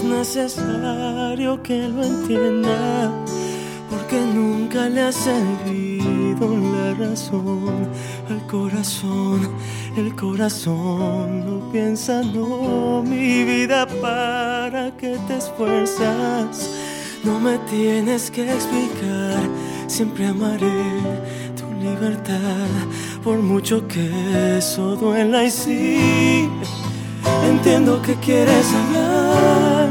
necesario que lo entienda, porque nunca le ha servido la razón al corazón. El corazón no piensa, no, mi vida, para que te esfuerzas. No me tienes que explicar, siempre amaré tu libertad, por mucho que eso duela y sí. Entiendo que quieres hablar,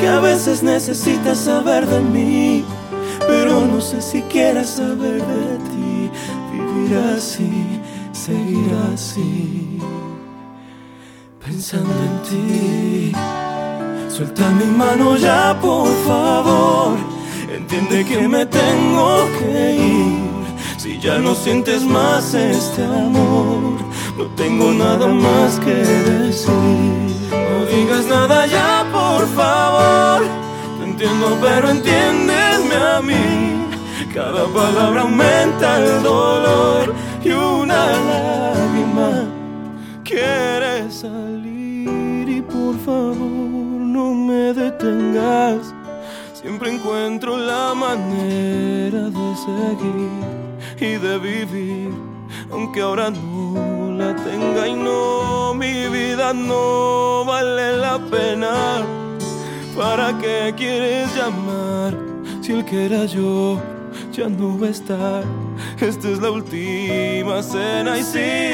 que a veces necesitas saber de mí, pero no sé si quieres saber de ti. Vivir así, seguir así, pensando en ti. Suelta mi mano ya, por favor. Entiende que me tengo que ir. Si ya no sientes más este amor, no tengo nada más que decir. No digas nada ya, por favor. Te entiendo, pero entiéndeme a mí. Cada palabra aumenta el dolor y una lágrima quiere salir. Y por favor, no me detengas. Siempre encuentro la manera de seguir y de vivir, aunque ahora no la tenga y no, mi vida no vale la pena. ¿Para qué quieres llamar si el que era yo ya no va a estar? Esta es la última cena y sí,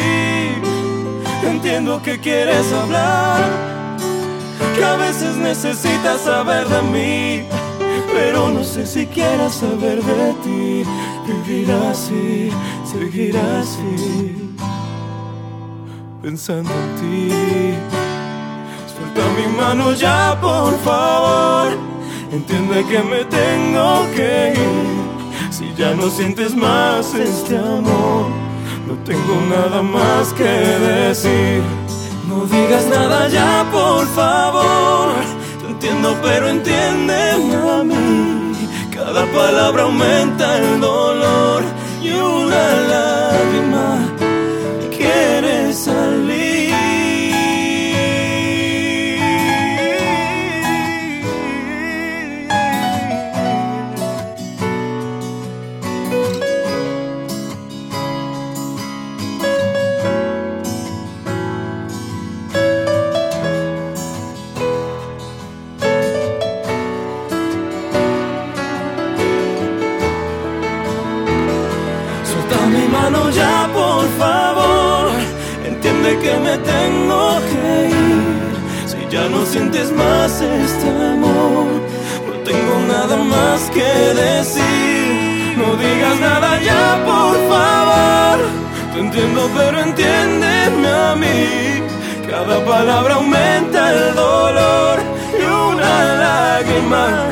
entiendo que quieres hablar, que a veces necesitas saber de mí pero no sé si quieras saber de ti. Vivir así, seguir así, pensando en ti. Suelta mi mano ya, por favor. Entiende que me tengo que ir. Si ya no sientes más este amor, no tengo nada más que decir. No digas nada ya, por favor. Te entiendo, pero entiéndeme a mí. Cada palabra aumenta el dolor y una no sientes más este amor, no tengo nada más que decir. No digas nada ya, por favor. Te entiendo, pero entiéndeme a mí. Cada palabra aumenta el dolor y una lágrima